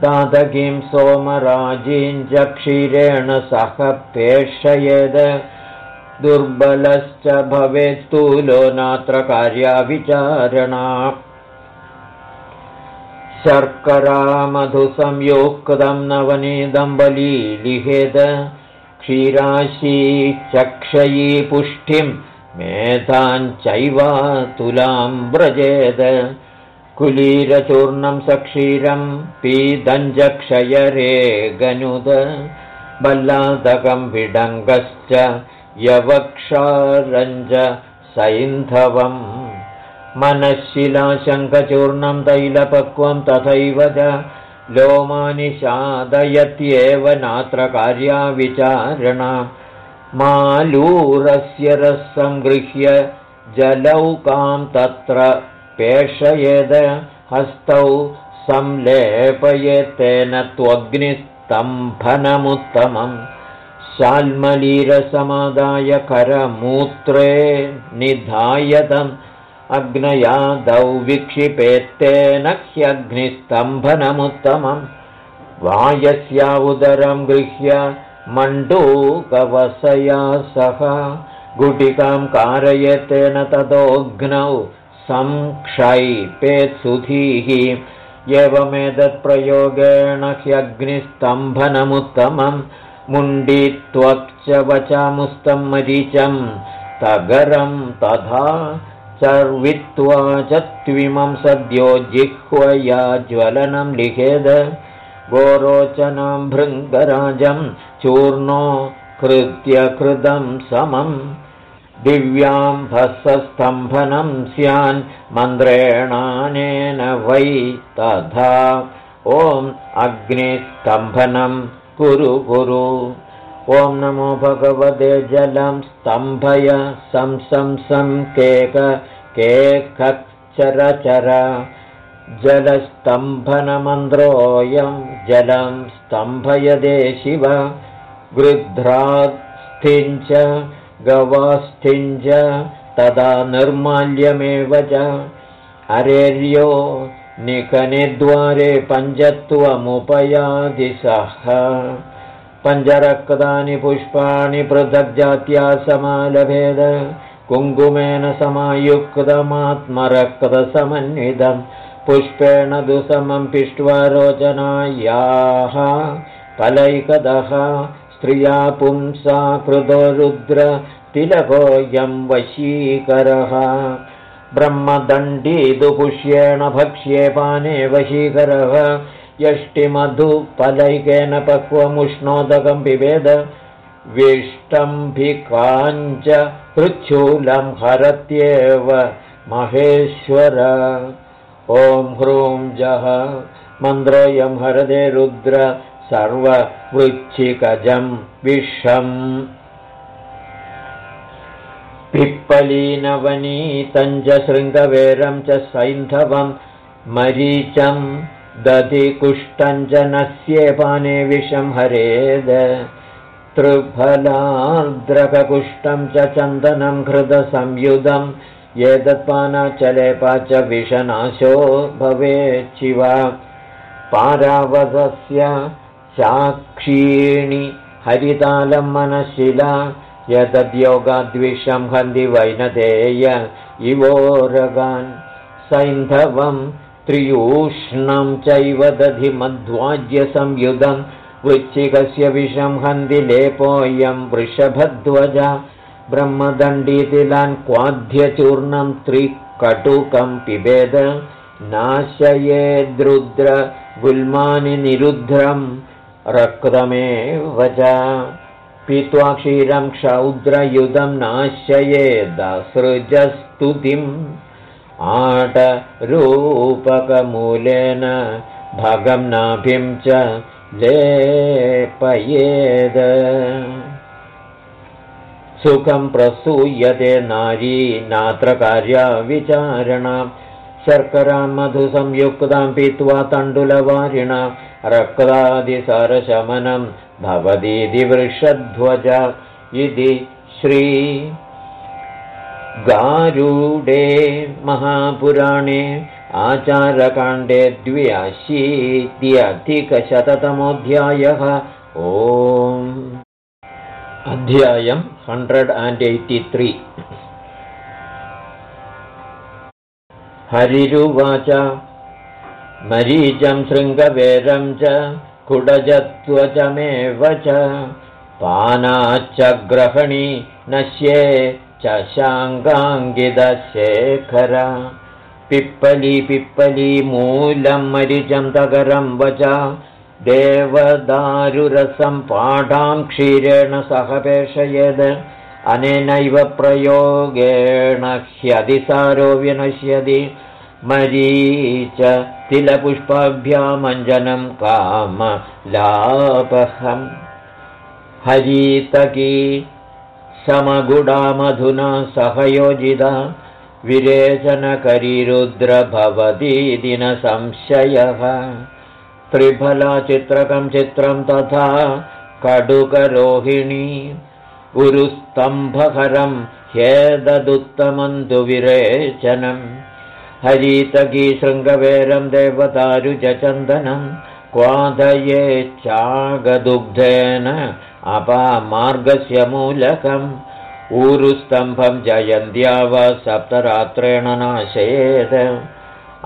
दादकीं सोमराजीञ्च क्षीरेण सह पेषयेद दुर्बलश्च भवेत्तूलो नात्र कार्याविचारणा। शर्करामधुसंयुक्तं नवनीदं बलीलिहेद क्षीराशी चक्षयी पुष्टिं तुलां व्रजेद। कुलीरचूर्णं सक्षीरं पीदञ्जक्षयरे गनुद बल्लादकं विडङ्गश्च यवक्षारञ्ज सैन्धवम्। मनःशिलाशङ्खचूर्णं तैलपक्वं तथैव च लोमानि शादयत्येव नात्र कार्याविचारणा मालूरस्य रसं गृह्य जलौकां तत्र पेषयेद। हस्तौ संलेपयेत्तेन त्वग्निस्तम्भनमुत्तमम् शाल्मलीरसमादाय करमूत्रे निधायतम् अग्नयादौ विक्षिपेत्तेन ह्यग्निस्तम्भनमुत्तमम् वायस्या उदरं गृह्य मण्डूकवसया सह गुटिकां कारयतेन ततोऽग्नौ संक्षैपेत्सुधीः एवमेतत्प्रयोगेण ह्यग्निस्तम्भनमुत्तमम् मुण्डीत्वक् वचामुस्तं मरीचं तगरं तथा चर्वित्वा च त्विमं सद्यो जिह्वया ज्वलनं लिखेद। गोरोचनां भृङ्गराजं चूर्णो कृत्यकृतं समं। दिव्याम्भस्तम्भनं स्यान् मन्द्रेणानेन वै तथा। ॐ अग्निस्तम्भनं कुरु कुरु ॐ नमो भगवते जलं स्तम्भय सं केक केकचरचर जलस्तम्भनमन्त्रोऽयं जलं स्तम्भयदे शिव। गृध्रास्थिञ्च गवास्थिञ्च तदा निर्माल्यमेव च। अरेर्यो निकनिद्वारे पञ्चत्वमुपयादिशः पञ्चरक्तानि पुष्पाणि पृथग्जात्या समालभेद कुङ्कुमेन समायुक्तमात्मरक्तसमन्वितम् पुष्पेण दुसमं पिष्ट्वा रोचनायाः। फलैकदः। स्त्रिया पुंसा कृतो रुद्र तिलकोऽयं वशीकरः ब्रह्मदण्डीदुपुष्येण भक्ष्ये पाने वशीकरः। यष्टिमधुपलैकेन पक्वमुष्णोदकं पिबेद। विष्टम्भिकाञ्च पृच्छूलं हरत्येव महेश्वर। ॐ ह्रूं जः मन्द्रोऽयं हरदे रुद्र सर्ववृच्छिकजं विषम् पिप्पलीनवनीतं च शृङ्गवेरं च सैन्धवं मरीचं दधिकुष्ठं च नस्येपाने विषं हरेद। त्रिफलार्द्रककुष्ठं च चन्दनं एतत्पानाचलेपा च विषनाशो भवेच्छिव। पारावतस्य साक्षीणि हरितालं मनशिला यतद्योगाद्विषं हन्ति वैनतेय इवोरगान्। सैन्धवं त्रियूष्णं चैव दधिमध्वाज्यसंयुधं वृच्छिकस्य विषं हन्ति लेपोऽयं वृषभध्वज। ब्रह्मदण्डीतिलान् क्वाध्यचूर्णं त्रिकटुकं पिबेद। नाशयेद्रुद्र गुल्मानि निरुद्रं रक्तमेव च पीत्वा क्षीरं क्षौद्रयुधं नाशयेदसृजस्तुतिम् आटरूपकमूलेन भगं नाभिं च लेपयेद। सुखं प्रसूयते नारी नात्र कार्या विचारणा शर्करां मधुसंयुक्तां पीत्वा तण्डुलवारिणा रक्तादिसरशमनं भवतीति वृषध्वज इति श्री गारूडे महापुराणे आचारकाण्डे द्व्यशीत्यधिकशततमोऽध्यायः। ओम्। अध्यायम् हण्ड्रेड् अण्ड् एय्टि त्री हरिरुवाच मरीचं शृङ्गवेरं च कुडजत्वचमेव च पानाच्च ग्रहणी नश्ये चशाङ्गाङ्गिदशेखर। पिप्पली पिप्पली मूलं मरिचं तगरं वच देवदारुरसं पाढां क्षीरेण सह पेषयेद्। अनेनैव प्रयोगेण ह्यधिसारो विनश्यति मरीच तिलपुष्पाभ्यामञ्जनं काम लापहम् हरीतकी समगुडामधुना सहयोजिता विरेचनकरीरुद्र भवतीति न संशयः त्रिफलाचित्रकं चित्रं तथा कटुकरोहिणी उरुस्तम्भकरं ह्येददुत्तमन्तु विरेचनम् हरितगीशृङ्गवेरं देवतारुचन्दनं क्वाधयेच्छागदुग्धेन अपामार्गस्य मूलकम् ऊरुस्तम्भं जयन्त्या वा सप्तरात्रेण नाशयेत्।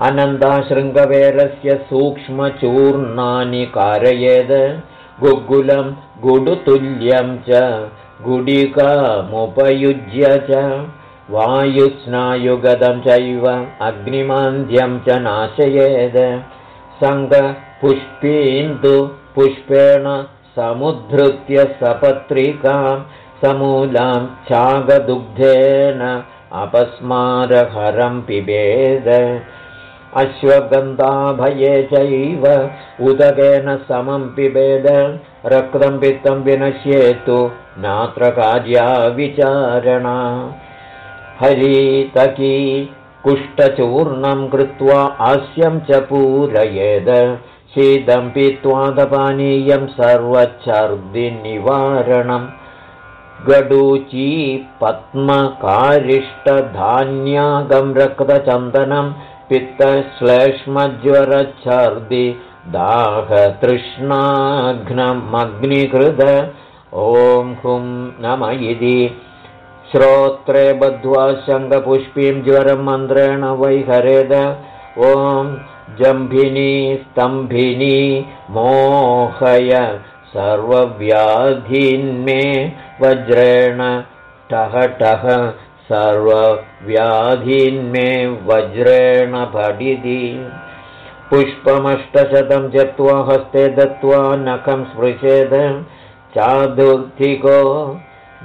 अनन्ताशृङ्गवेरस्य सूक्ष्मचूर्णानि कारयेद् गुग्गुलं गुडुतुल्यं च गुडिकामुपयुज्य च वायुस्नायुगतं चैव अग्निमान्द्यं च नाशयेद्। सङ्गपुष्पीन्दु पुष्पेण समुद्धृत्य सपत्रिकां समूलां चागदुग्धेन अपस्मारहरं पिबेद। अश्वगन्धाभये चैव उदकेन समं पिबेद। रक्तं पित्तं विनश्येतु नात्र कार्या विचारणा हरितकी कुष्ठचूर्णं कृत्वा हास्यं च पूरयेद। शीतं पीत्वादपानीयं सर्वच्छर्दिनिवारणम् गडूची पद्मकारिष्टधान्यागं रक्तचन्दनं पित्तश्लेष्मज्वरच्छर्दि दाहतृष्णाघ्नमग्निकृत। ॐ हुं नम इति श्रोत्रे बद्ध्वा शङ्खपुष्पीं ज्वरं मन्त्रेण वैहरेद ॐ जम्भिनी स्तम्भिनी मोहय सर्वव्याधीन्मे वज्रेण टह टह सर्वव्याधीन्मे वज्रेण भडिति। पुष्पमष्टशतं जप्त्वा हस्ते दत्त्वा नखं स्पृशेद। चादुर्थिको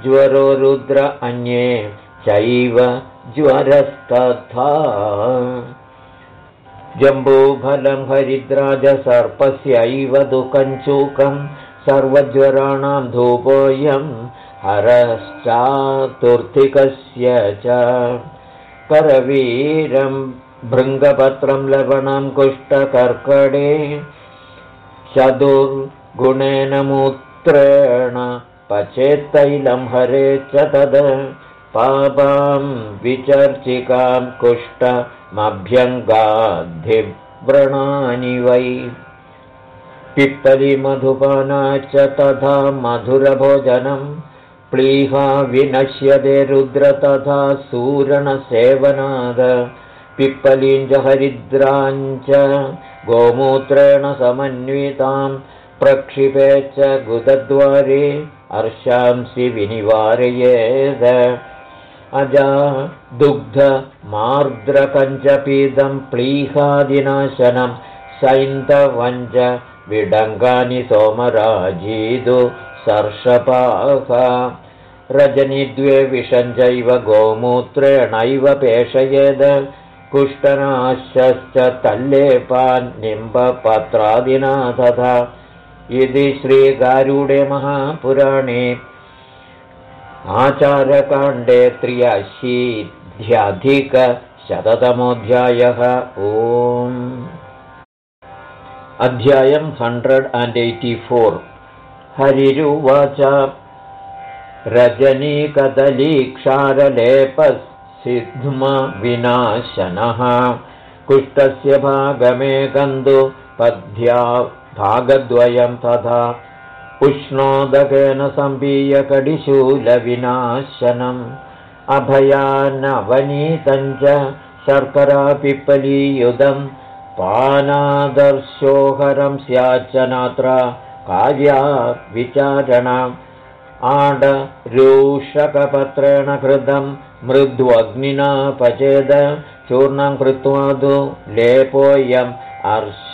ज्वरो रुद्र अन्ये चैव ज्वरस्तथा। जम्बूफलं हरिद्राजसर्पस्यैव दुःखञ्चूकं सर्वज्वराणां धूपोऽयं हरश्चातुर्थिकस्य च। करवीरं भृङ्गपत्रं लवणं कुष्ठकर्कणे चतुर्गुणेन मूत्रेण पचेत्तैलं हरे च तद्। पापां विचर्चिकां कुष्ठमभ्यङ्गाद्धिव्रणानि वै। पिप्पलिमधुपाना च तथा मधुरभोजनं। प्लीहा विनश्यते रुद्र तथा सूरणसेवनाद। पिप्पलीञ्च हरिद्राञ्च गोमूत्रेण समन्वितां प्रक्षिपे च गुदद्वारे अर्शांसि विनिवारयेद। अजा दुग्धमार्द्रकञ्चपीदं प्लीहादिनाशनं सैन्दवञ्च विडङ्गानि सोमराजीदु सर्षपाः। रजनिद्वे विषञ्चैव गोमूत्रेणैव पेषयेद। कुष्ठनाशश्च तल्लेपान्निम्बपत्रादिना तथा इति श्रीगारूडे महापुराणे आचारकाण्डे त्र्यशीध्यधिकशततमोऽध्यायः ओम् अध्यायम् हण्ड्रेड् अण्ड् एय्टि फोर् हरिरुवाच रजनीकदलीक्षारलेपस् सिद्ध्मविनाशनः कुष्ठस्य भागमे गन्तु पद्भ्या भागद्वयं तथा उष्णोदकेन सम्पीयकडिशूलविनाशनम् अभयानवनीतञ्च शर्करापिप्पलीयुधं पानादर्शोहरं स्याच्च नात्र कार्या विचारणम् आडरूषकपत्रेण कृतं मृद्वग्निना पचेद चूर्णं कृत्वा तु लेपोऽयम् अर्श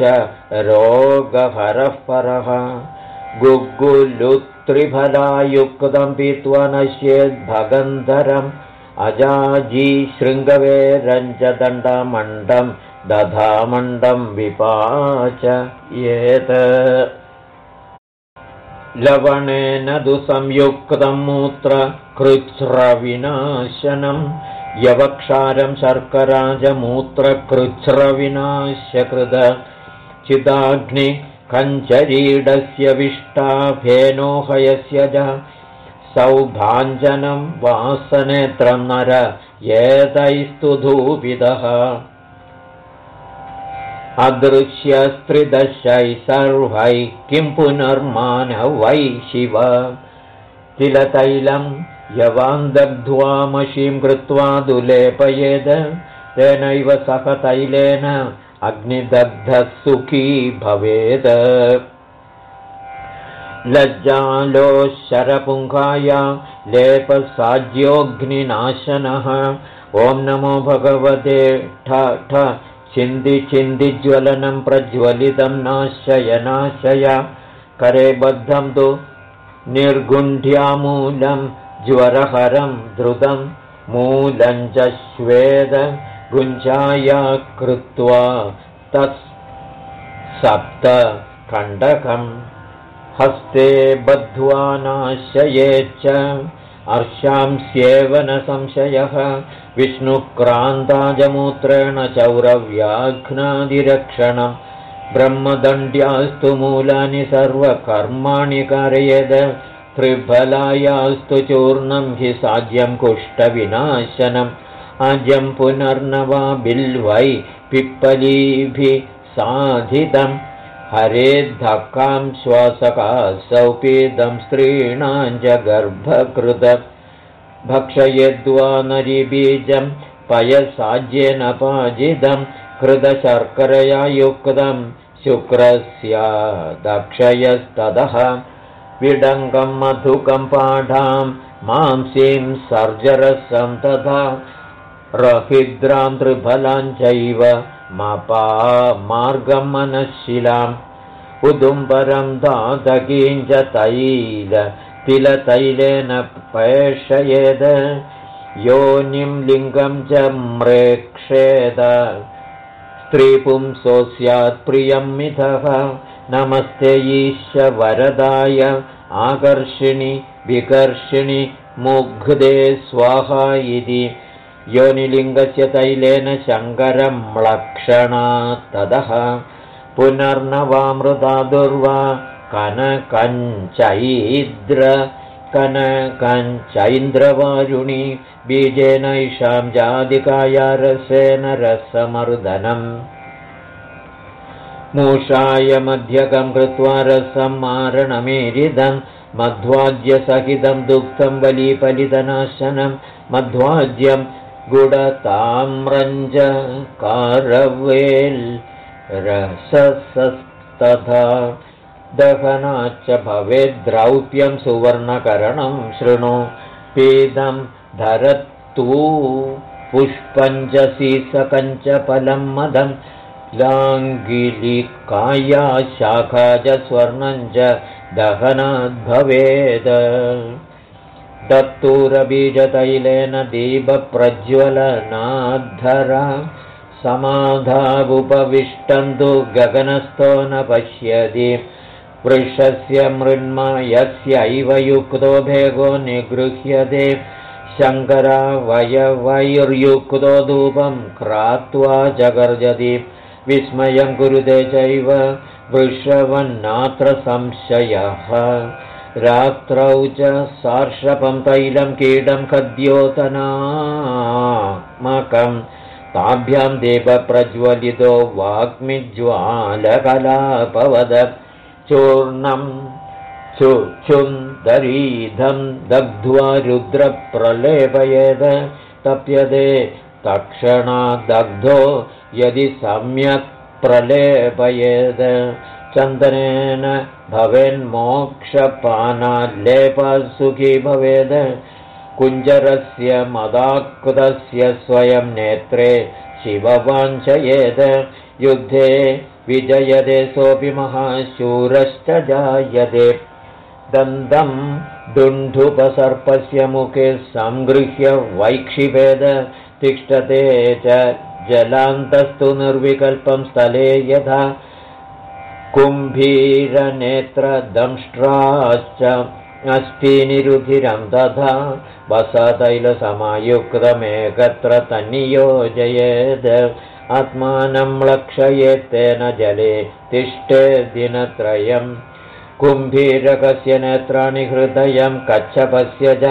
रोगहरः परः गुग्गुलुत्रिफलायुक्तं पीत्वा नश्येद्भगन्धरम् अजाजी दण्डमण्डं दधामण्डं विपाच येत। लवणेन दु संयुक्तं मूत्र कृच्छ्रविनाशनं यवक्षारं शर्कराजमूत्रकृच्छ्रविनाश्यकृत चिदाग्नि कञ्चरीडस्य विष्टाफेनोहयस्य च। सौभाञ्जनं वासनेत्रं नर एतैस्तु धूपितः। अदृश्यस्त्रिदशैः सर्वैः किं पुनर्मानवै शिव। तिलतैलं यवान्दग्ध्वामशीं कृत्वा दुलेपयेद तेनैव सह तैलेन अग्निदग्धः सुखी भवेत् लज्जालो शरपुङ्खाया लेपसाज्योऽग्निनाशनः ॐ नमो भगवते ठ ठ छिन्दिछिन्दिज्वलनं प्रज्वलितं नाशय नाशय। करे बद्धं तु निर्गुण्ठ्यामूलं ज्वरहरं द्रुतं मूलं च श्वेद गुञ्जाया कृत्वा कण्डकम् हस्ते बद्ध्वा नाशयेच्च अर्षांस्येव न संशयः विष्णुक्रान्ताजमूत्रेण चौरव्याघ्नादिरक्षणम् ब्रह्मदण्ड्यास्तु मूलानि सर्वकर्माणि कारयेद त्रिफलायास्तु चूर्णं हि साज्यं कुष्ठविनाशनम्। अजं पुनर्नवा बिल्वै पिप्पलीभिः साधितम् हरेद्धक्कां श्वासकासौ पीदं स्त्रीणां च गर्भकृत। भक्षयद्वा नरिबीजं पयसाज्येन पाजितं। कृतशर्करया युक्तं शुक्रस्य दक्षयस्ततः विडङ्गं मधुकं पाढां मांसीं सर्जरसं तथा रहिद्रां त्रिफलाञ्चैव मपा मार्गं मनःशिलाम्। उदुम्बरं दादकीञ्च तैल तिलतैलेन पेषयेद योनिं लिङ्गं च म्रेक्षेद। स्त्रीपुंसो स्यात् प्रियं मिथः। नमस्ते ईश्वरदाय आकर्षिणि विकर्षिणि मुग्धे स्वाहा इति। योनिलिङ्गस्य तैलेन शङ्करं म्लक्षणात्तदः पुनर्नवामृता दुर्वा कनकञ्चैद्र कनकञ्चैन्द्रवारुणि बीजेनैषां जादिकायारसेन रसमर्दनम् मूषाय मध्यकं कृत्वा रसं मारणमेरिदं मध्वाज्यसहितं दुग्धं बलीफलितनाशनं मध्वाज्यं गुडताम्रञ्ज कारवेल् रससस्तथा दहनाच्च भवेद्रौप्यं सुवर्णकरणं शृणु पीदं धरत्तु पुष्पञ्च सीसकञ्च फलं मदं लाङ्गिलिकाया शाखा च स्वर्णञ्च दहनाद्भवेद दत्तूरबीजतैलेन दीपप्रज्वलनाद्धर समाधावुपविष्टन्तु गगनस्थो न पश्यति। वृषस्य मृण्मयस्यैव युक्तो भेगो निगृह्यते। शङ्करावयवैर्युक्तो धूपं क्रात्वा जगर्जति विस्मयं कुरुते चैव वृषवन्नात्र संशयः। रात्रौ च सार्षपं तैलं कीडं खद्योतनामकं ताभ्यां देवप्रज्वलितो वाग्मिज्वालकलापवद। चूर्णं चुक्षुन्दरीधं दग्ध्वा रुद्रप्रलेपयेद। तप्यते तक्षणादग्धो यदि सम्यक् प्रलेपयेद। चन्दनेन भवेन्मोक्षपानाल्लेपसुखी भवेद्। कुञ्जरस्य मदाकृतस्य स्वयं नेत्रे शिववाञ्छयेद। युद्धे विजयते सोऽपि महाशूरश्च जायते। दन्तं दुण्ढुपसर्पस्य मुखे सङ्गृह्य वैक्षिभेद तिष्ठते च जलान्तस्तु निर्विकल्पं स्थले यथा कुम्भीरनेत्रदंष्ट्राश्च अस्थिनिरुधिरं तथा वसतैलसमायुक्तमेकत्र तन्नियोजयेद् आत्मानं लक्षयेत्तेन जले तिष्ठे दिनत्रयम् कुम्भीरकस्य नेत्राणि हृदयं कच्छपस्य च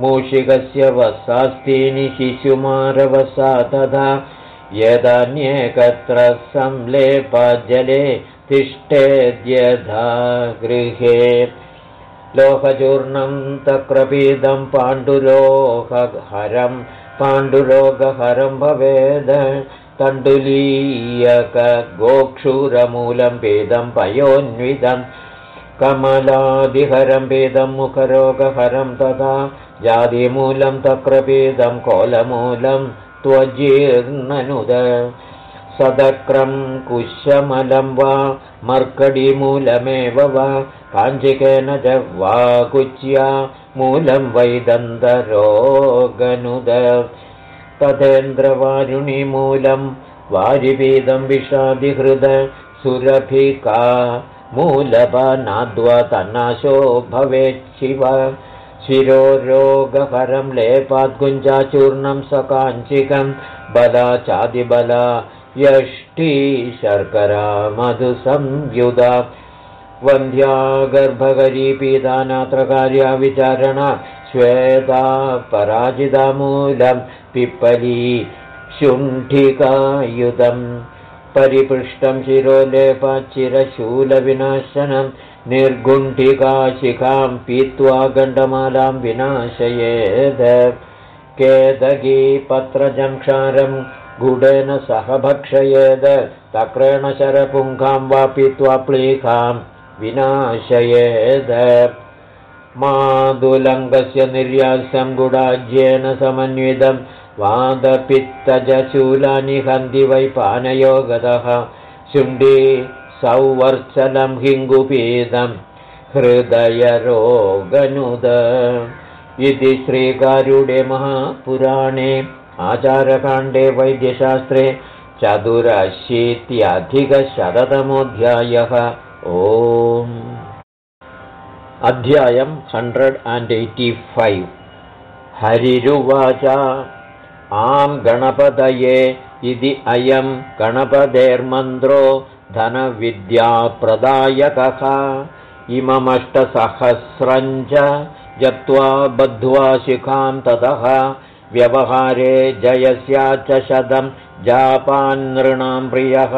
मूषिकस्य वसास्तीनि शिशुमारवसा तथा यदान्येकत्र संलेपजले तिष्ठेद्यथा गृहे लोहचूर्णं तक्रपीदं पाण्डुलोहहरं पाण्डुरोगहरं भवेद। तण्डुलीयकगोक्षूरमूलं पेदं पयोन्वितं कमलादिहरं पेदं मुखरोगहरं तथा जातिमूलं तक्रपीदं कोलमूलं त्वजीर्णनुद सदक्रं कुशमलं वा मर्कडीमूलमेव वा काञ्चिकेन च वा कुच्या मूलं वैदन्तरोगनुद तथेन्द्रवारुणिमूलं वारिपीदं विषादिहृद सुरभिका मूलपनाद्वा तन्नाशो भवेच्छिव शिरोरोगहरं लेपाद्गुञ्जाचूर्णं सकाञ्चिकं बला चादिबला यष्टी शर्करा मधुसंयुधा वन्ध्या गर्भकरी पीतानात्रकार्या विचारणा श्वेता पराजितामूलं पिप्पली शुण्ठिकायुधम् परिपृष्टं शिरोलेपाच्चिरशूलविनाशनं निर्गुण्ठिकाशिखां पीत्वा गण्डमालां विनाशयेद। केदगी पत्रजं क्षारं गुडेन सह भक्षयेद तक्रेण शरपुङ्खां वा पीत्वा प्लीखां विनाशयेद। मादुलङ्गस्य निर्यासं गुडाज्येन समन्वितं वादपित्तजशूलानि हन्ति वैपानयो गतः शुण्डी सौवर्चलं हिङ्गुपीदं हृदयरोगनुद। इति श्रीकारुडे महापुराणे आचारकाण्डे वैद्यशास्त्रे चतुरशीत्यधिकशततमोऽध्यायः। ओम्। अध्यायम् हण्ड्रेड् अण्ड् एय्टि फैव् हरिरुवाच आं गणपतये इति अयं गणपतेर्मन्त्रो धनविद्याप्रदायकः। इममष्टसहस्रञ्च जप्त्वा बद्ध्वा शिखां ततः व्यवहारे जयस्याच्च शतं जापान्नृणां प्रियः।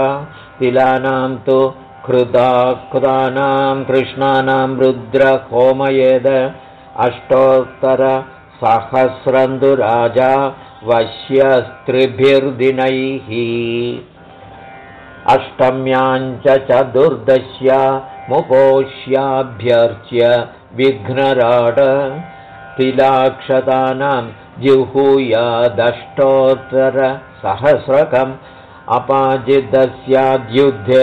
तिलानां तु कृताकृतानां कृष्णानां रुद्रहोमयेद अष्टोत्तरसहस्रन्तु राजा वश्यस्त्रिभिर्दिनैः अष्टम्याञ्च चतुर्दश्या मुपोष्याभ्यर्च्य विघ्नराड तिलाक्षतानां जिहूयादष्टोत्तरसहस्रकम् अपाजिदस्याद्युद्धे